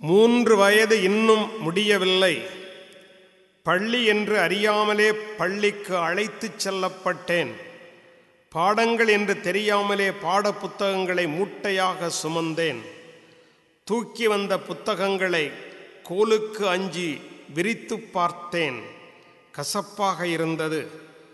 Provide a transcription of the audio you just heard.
மூன்று வயது இன்னும் முடியவில்லை. பள்ளி என்று அறியாமலே பள்ளிக்கு அழைத்துச் செல்லப்பட்டேன். பாடங்கள் என்று தெரியாமலே பாட புத்தகங்களை மூட்டையாக சுமந்தேன். தூக்கி வந்த புத்தகங்களை கோலுக்கு அஞ்சி விரித்து பார்த்தேன். கசப்பாக இருந்தது.